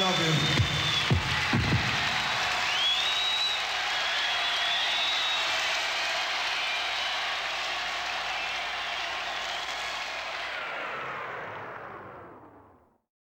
love you.